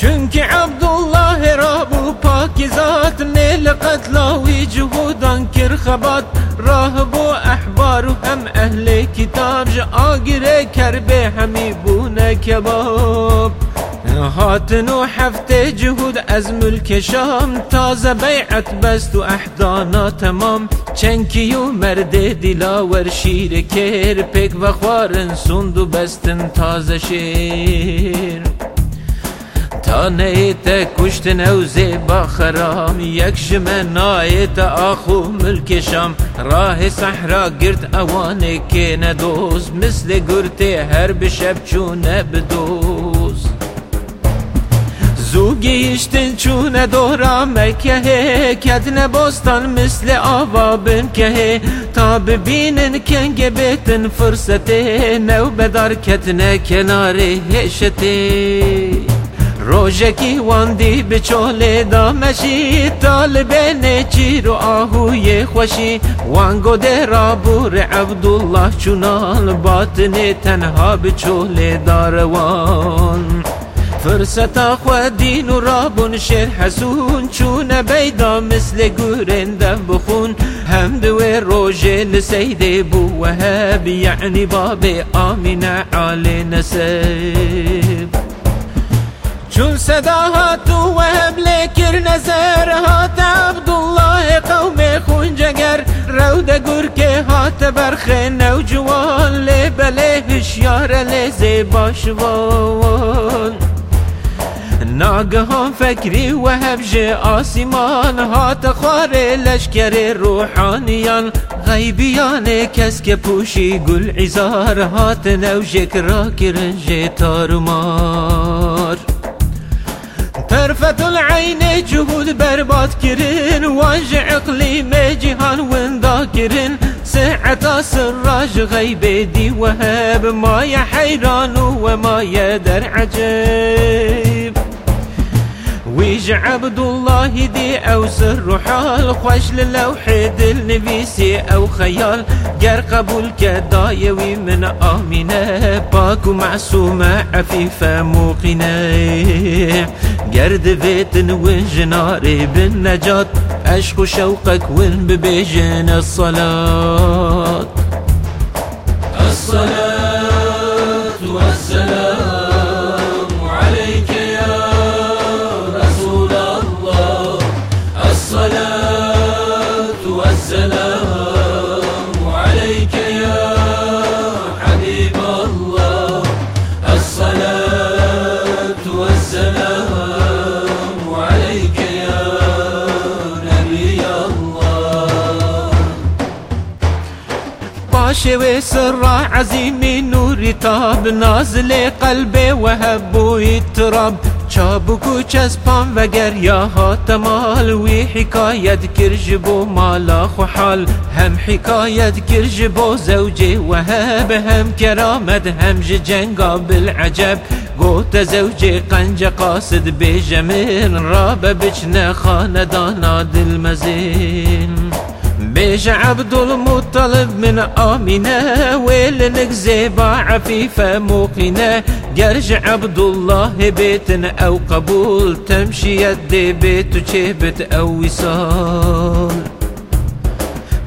Çünkü Abdullah Rabu pakizat ne qetlawi juhudan kir khabat راهبو احبار و هم اهل کتاب جا آگره کربه همی بونه کباب. هاتن و هفته جهود از ملک شام تازه بیعت بست و احدانا تمام. چنکی و مرد دلاور شیر کر پک و خوارن سند و بستن تازه شیر. تا نیت کشت با خرام. یک شمه نایت آخو ملک شام. راه صحرا گرد اوانه که ندوز. مثل گرته هر بشب چونه بدوز. زو گیشتن چون دورا مکه کدن بستان مثل آوا که تا ببینن کنگ بیتن فرصته. نو بدار کتن کنار هشته. روژکی واندی بچوله دامشی طالبین چیر و آهوی خوشی. وانگو ده رابور عبدالله چونال باطن تنها بچوله داروان. فرصتا خودین و رابون شیر حسون چون بیدا مثل گورنده بخون. هم دوی روژه لسیده بو وهب یعنی باب آمین عالی نسب. چون صدا ها تو وهم لیکر نظرها عبدالله قوم خون جگر رود گور که هات برخه نو جوان لی بله هشیار لی زیباش وان. ناگهان فکری و هبج آسمان هات خوار لشکر روحانیان غیبیان کس که پوشی گل عزار هات نو را کرنج تارمان. طرفة العين جهود برباد كرين واج إقليم جهان وين ذاكرين ساعة سراج غيبي دي وهاب ما يا حيران وما يا در عجيب. ويج عبد الله دي أو سر حال خوش للوح دل نفيسي أو خيال. گر قبول كدايوي من آمنة باك معصومة عفيفة موقنة. گرد فيتن وين جناري بالنجاة عشق شوقك وين ببيجن الصلاة. الصلاة. باشه و سر عظیم نوری تاب نازل قلب وهب اضطراب چابک و چسبان و گریا تمال وی حکایت کرج بو مالا خو حال. هم حکایت کرج بو زوجي وهب هم کرامت هم جنگا بالعجب قوت زوجي قنج قاصد بجمين راب بجنا خاندانا دل مزين. بيج عبد المطلب من آمنة ويلنك زيبا عفيفة موقنة. جرج عبد الله بيت أو قبول تمشي يدي بيت وشيبت أو وصال.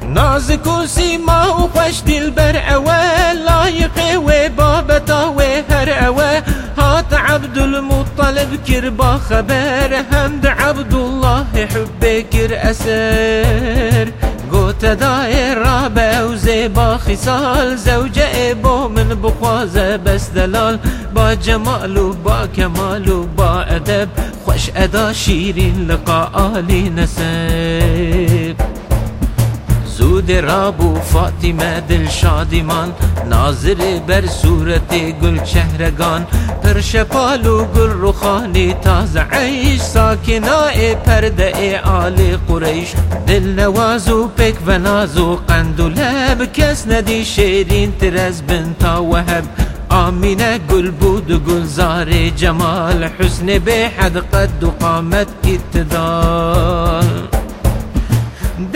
نازك سيما وخش دلبر أوى لايق وبابتا وهر أوى هات عبد المطلب كربا خبر همد عبد الله حبك أسر. قوت داير رابع وزيبا خصال زوجة إبو من بخوازة بس دلال. با جمال وبا كمال وبا أدب. خوش أدا شيرين لقاء آلي نسب. رابو فاطمه دل شادمان. ناظر بر صورت گل چهرگان. پر شپالو گل رخانی تازه عیش. ساکنای پرده آل قریش. دل نوازو پک و نازو قند و لب. کس ندی شیرین تر از بنتا وهب. آمینه گل بود و گلزار جمال. حسن به حد قد و قامت اتدال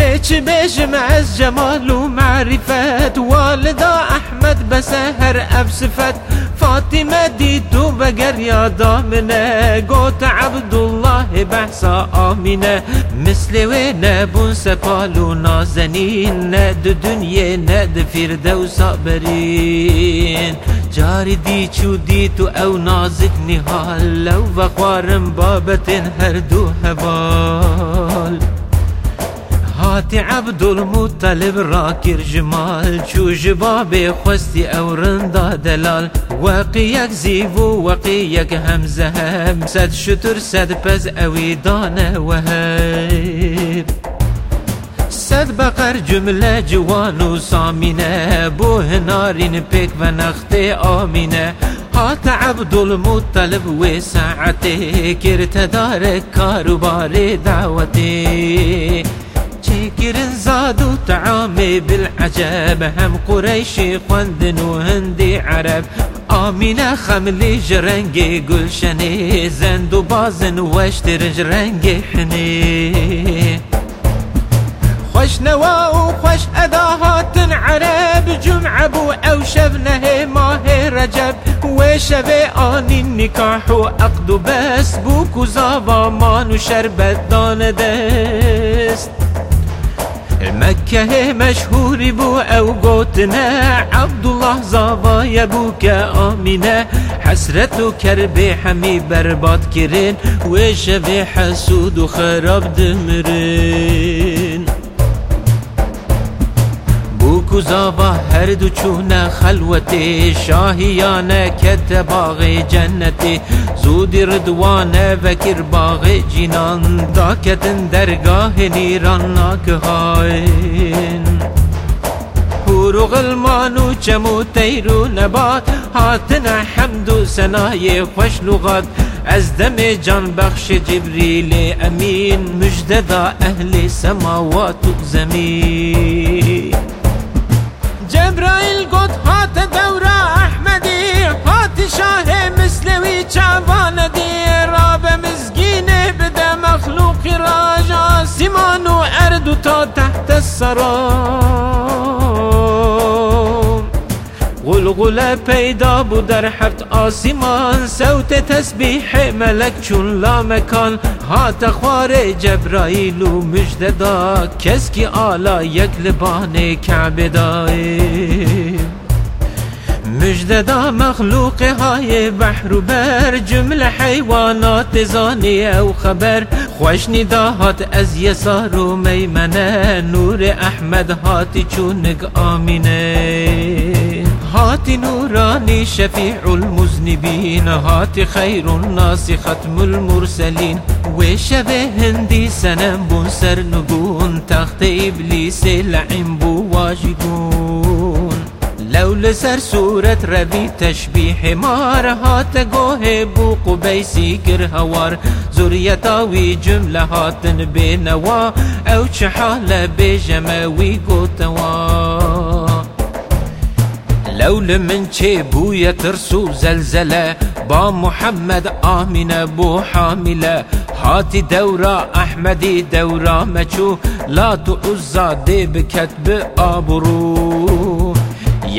ديش بيش معز جمال ومعرفة والدا أحمد بسهر أبسفت. فاطمة ديتو بقر يا دامنة. قوت عبد الله بحسا آمنة. مثل وين بون سفالو نازنين. ند دنيا ند فردوس برين جاری دی چو دی تو أو نازک نهال. لو وخوارم بابتن هر دو هوال هاتي عبد المطلب راكر جمال شو جبابي خستي أو رندا دلال. وقيك زيفو وقيك همزة هم سد شتر سد بز اوي دانا وهب. سد بقر جملة جوان و سامینه بو هنارین پیک و آمینه هات عبد المطلب و ساعته کرت دار کاروبار دعوته چکرن زاد و تعامي بالعجب هم قريشي خوندن و هندي عرب. آمینه خملی جرنگی گلشنی زند و بازن وشتر جرنگی حنی خوش نوا و خوش اداهات عرب. جمعه بو أو شبنه ماه رجب. و شب آنی نکاح و عقد بس. بو کزاوا مان و شربت دان دست. مكة مشهور بو أو قوتنا. عبد الله زاوا يبوك آمنة حسرة كرب حمي برباد كرين. وشبه حسود وخراب دمرين. بوکو زابا هر دو چونه خلوتی شاهیانه کت باغ جنتی. زودی ردوانه وکر باغ جینان داکتن درگاه نیران ناکهاین حور و غلمان و چم و تیر و نبات هاتنا حمد و سنای خوش لغات. از دم جان بخش جبریل امین مجددا أهل سماوات و زمین. چوان دی را به مزگینه بده مخلوقی را جاسمان و اردو تا تحت سرام. غلغله پیدا بود در هفت آسمان سوت تسبیح ملک چون لامکان. هات خوار جبرائیل و مجده دا کس کی آلا یک لبانه کعبه دایم. مجد دا مخلوق های بحر و بر جمله حیوانات زانی أو خبر. خوش نداهات از یسار و میمنه نور احمد هاتی چونگ آمینه. هات نوراني شفيع المذنبين هات خير الناس ختم المرسلين وشبه هندي سنم بون سر نقون تخت إبليس لعن لو لسر سورة ربي تشبيح مار. هات گوه بو قبيسي كر هوار. زوريتاوي جملة هاتن بنوا أو چحالة بجماوي قوتوا لو لمن چه بوی ترسو زلزله. با محمد آمینه بو حامله. هاتی دورا احمدی دورا مچو. لا تو عزا دی بکتب آبرو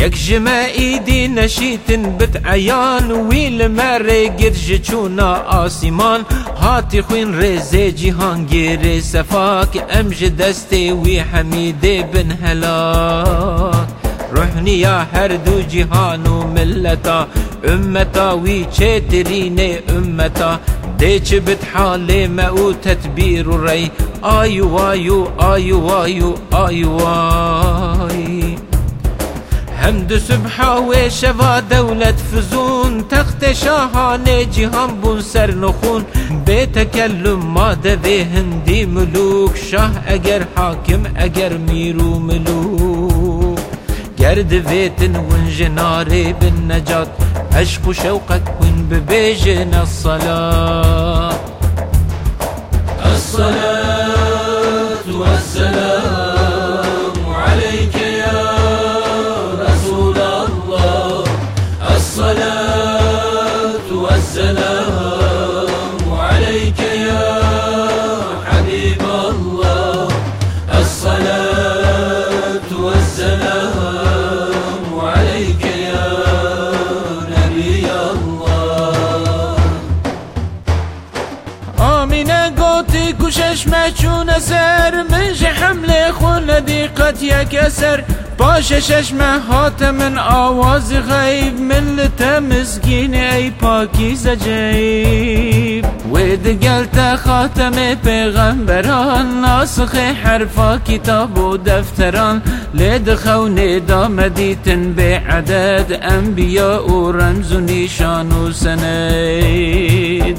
جمعی دی نشیتن بت عیان ویل مره گرج چونا آسیمان هاتی خوین رزه جیهان گیر سفاک امج دستی وی حمید بن هلاک روحني يا هردو جهان وملتا أمتا وي تريني أمتا. ديش بتحالي ما تدبير الري آيو آيو آيو آيو آيو اي حمد سبحة وشفا دولة فزون تخت شاهانة جهان بون سر نخون. بتكلم ما دبي هندي ملوك شاه اگر حاكم اگر ميرو ملوك گرد ویتن ون جناري بالنجاة عشق شوقك ون ببيجن الصلاة الصلاة کشش مچون سر منش حمله خون دیقت یک اثر. باش چشم هات من آواز غیب من لتمسکین ای پاکی زجیب و دگلت خاتم پیغمبران ناسخ حرفا کتاب و دفتران. لید خون دامدیتن به عدد انبیاء و رمز و نیشان و سنید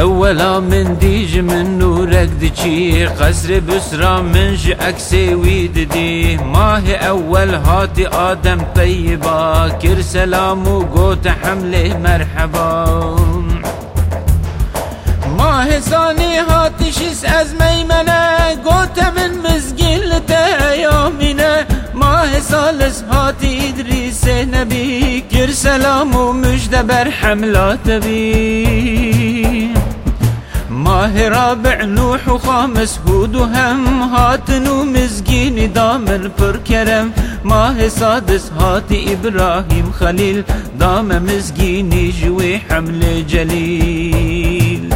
أولا من دیج من نورك دچی قصر بسرا من ج اكسي ويددي ماه أول هاتي آدم طيبا كر سلام و قوت حملة مرحبا. ماه ثاني هاتي شس از ميمنة قوت من مزگین لته يامينه ماه ثالث هاتي إدريس نبي كر سلام و مجد بر حملات بي ماه رابع نوح وخامس هود وهم هاتن ومزقين دامن پر كرم ماه سادس هاتي إبراهيم خليل دام مزقين جوي حمل جليل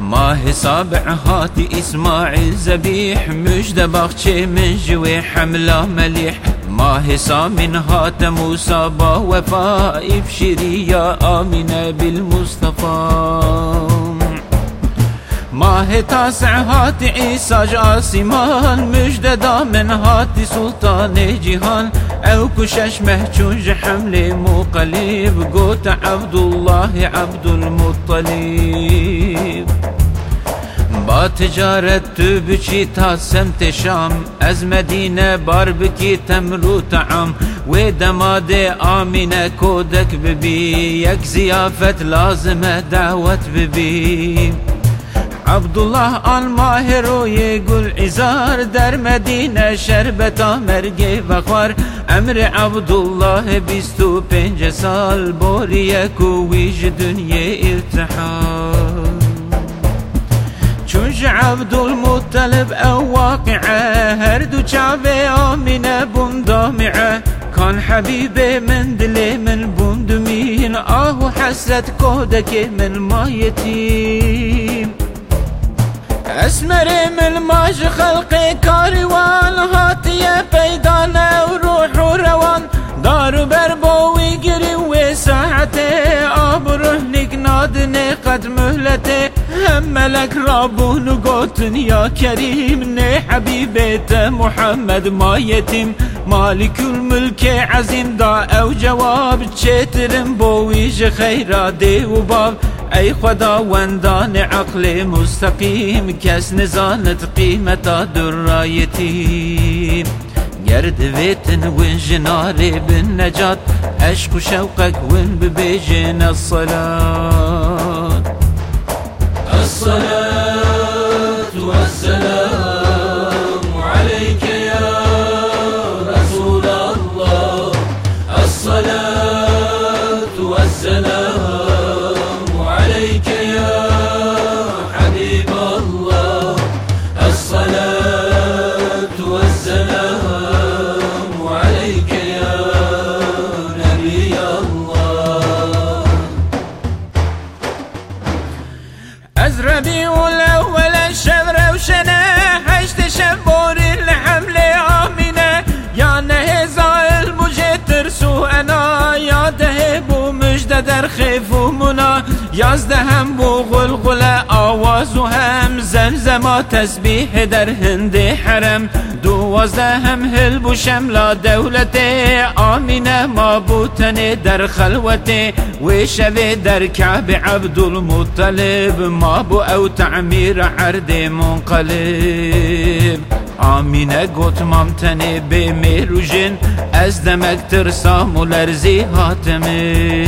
ماه سابع هاتي إسماعيل زبيح مجد بخشي من جوي حملة مليح ماه سامن هات موسى با وفاء يا آمنة بالمصطفى ماه تاسع هات عيسى جاسمان مجد دامن هات سلطان جهان. او كشش مهجوج حمل مقلب قوت عبد الله عبد المطلب با تجارت تو بچی تا سمت شام از مدینه بار بکی تمرو طعام. و دماد آمینه کودک ببی یک زیافت لازمه دعوت ببی. Abdullah alma heroye gül izar der Medine şerbeta merge vakvar Emri Abdullah bistu pence sal boriye kuvic dünye irtihar Çunj Abdülmuttalib ev vaki'e her du çave amine bundami'e Kan habibe min dile min bundumin ahu hasret kodeke min mayetin. اسمري من ماج خلقي كاروان هاتيه بيدانا وروح وروان دار بربو ويقري وساعته ابرهنك نادني قد مهلته هم لك رابون وقوتن يا كريم ني حبيبت محمد ما يتم مالك الملك عظيم دا أو جواب تشترم بويج خيرا دي وباب ای خداوندان عقل مستقیم کس نزانت قیمتا درایتی گرد ویتن وین جناری بن نجات عشق و شوقك وين ببيجن الصلاة الصلاة. از ربیع الأول شب روشنه هشت شب باری الحمله آمینه یا نه زائل مجه ترسو أنا یاده بو مجده در خیف و منا یازده هم بو غلغله آواز و هم زمزما تسبیح در هند حرم. دوازده هم هل بو شملا دولت آمینه ما بوتن در خلوت. و شوه در کعب عبد المطلب ما بو أو تعمیر عرد منقلب. آمینه گوت مامتنه به میروژن از دمک ترسام و لرزی حاتمن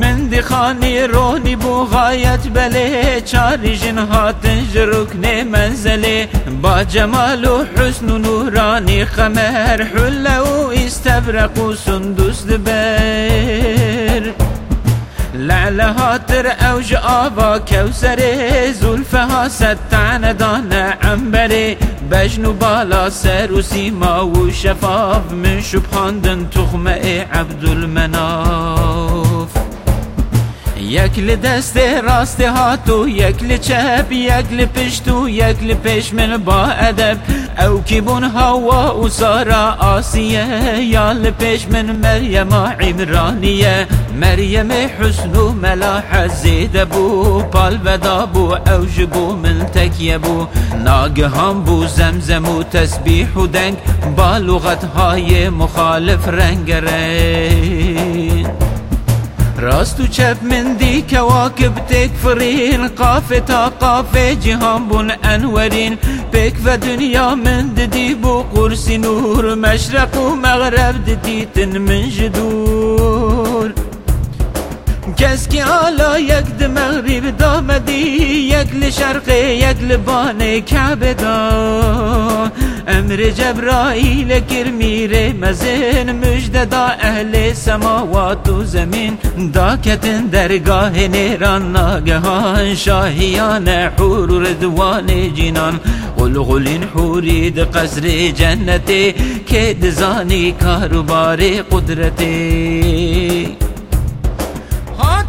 من دی خانی رونی بو غایت بله چاری جن هاتن رکن منزله با جمال و حسن و نورانی خمر حله و استبرق و سندوس دبر لعل هاتر اوج آبا كوسر زلفها ستعن دان عنبري بجن بالا سر و سیما و شفاف من شبخاندن تخمه عبد یک دست راست هاتو یک چپ یک پشتو یک پیش من با ادب. او بون هوا و سارا آسیه یا پیش من مریم عمرانیه. مریم حسن و ملاح زیده بو پال ودا بو او جبو من تکیه بو. ناگهان بو زمزم و تسبیح و دنگ با لغت های مخالف رنگ رنگ. راست و چپ من دی کواکب تکفرین قاف تا قاف جهان بون انورین. بک و دنیا من دی بو قرص نور مشرق و مغرب دیتن من جدور. کس که آلا یک ده مغرب دامدی یک لشرق یک لبان کعبه دا امر جبرائیل کر میره مزن مجد دا اهل سماوات و زمین. دا کتن درگاه نیران ناگهان شاهیان حور و ردوان جنان. غلغلین حورید قصر جنتی که دزانی کاروبار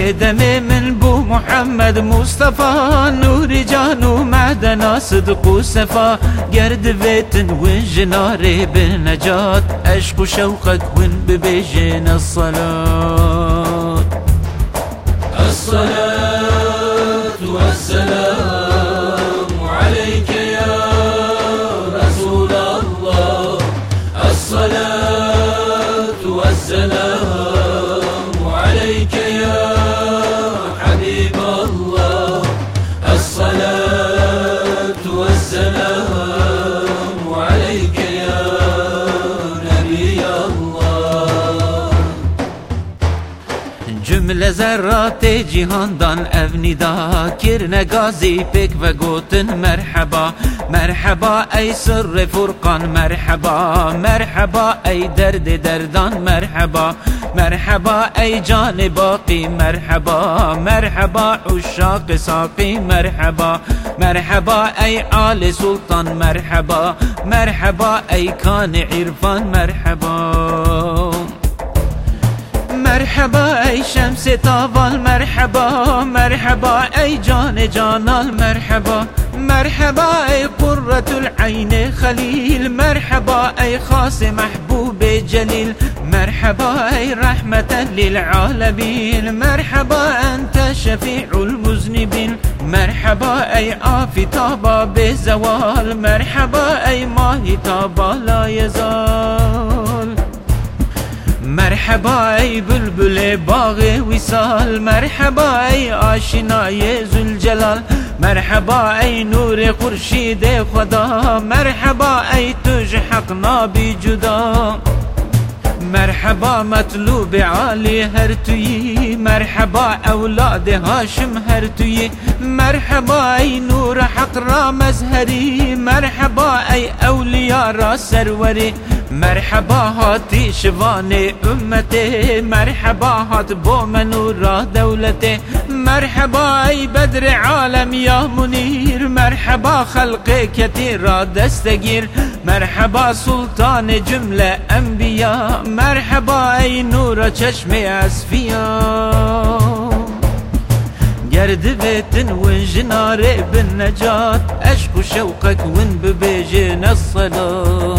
ودمي من بو محمد مصطفى نور جانو معدنا صدق وسفا قرد بيتن وين جناري بالنجاة أشكو شوقك وين ببيجين الصلاة الصلاة ذرات جهاندان اونیدا کرن گازی پک و گوتن مرحبا. مرحبا ای سر فرقان مرحبا. مرحبا ای درد دردان مرحبا. مرحبا ای جان باقی مرحبا. مرحبا عشاق ساقی مرحبا. مرحبا ای آل سلطان مرحبا. مرحبا ای کان عرفان مرحبا. مرحبا ای شمس تاوال مرحبا مرحبا ای جان جانال مرحبا مرحبا ای قرة العين خلیل مرحبا ای خاص محبوب جلیل مرحبا ای رحمة للعالمين مرحبا انت شفيع المذنبين مرحبا ای آفتابا بزوال مرحبا ای ماهی تابا لا يزال مرحبا ای بلبل باغ وصال مرحبا ای آشنای زلجلال مرحبا ای نور خورشید خدا مرحبا ای تج حق نابی جدا. مرحبا مطلوب عالی هر مرحبا أولاد هاشم هر مرحبا ای نور حق را مزهری مرحبا ای اولیا را سروری. مرحبا هاتی شوان امته. مرحبا هات بو منورا دولته. مرحبا ای بدر عالم یا منیر. مرحبا خلق کتی را دستگیر. مرحبا سلطان جملة انبیا مرحبا ای نور چشم اسفیا گرد بيتن وين جنار بالنجاة أشكو شوقك وين ببيجن الصلاة.